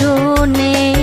डोने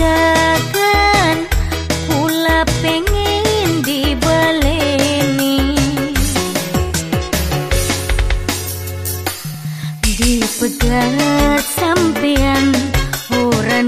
ajakan pula pengen dibaleni dipegat sampean ora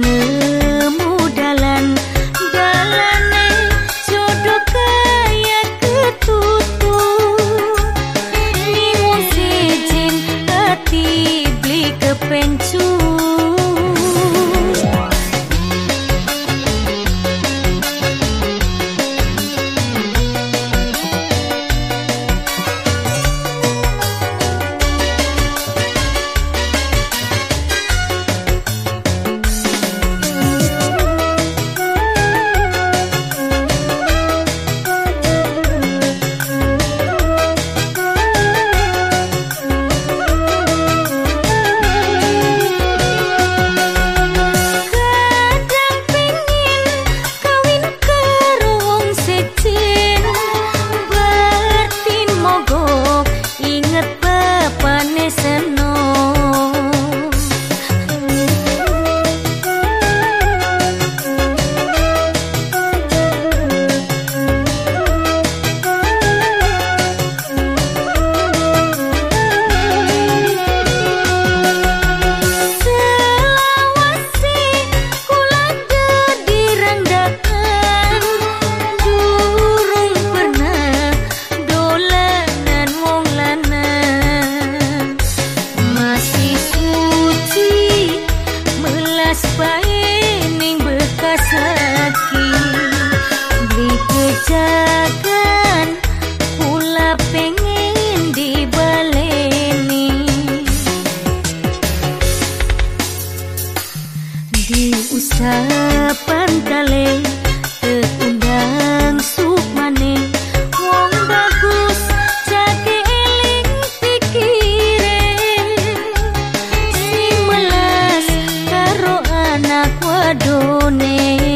डोने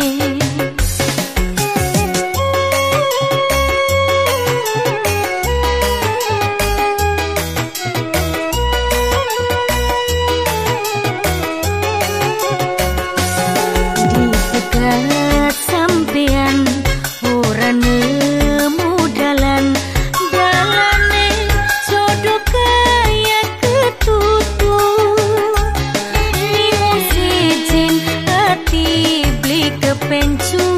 pencu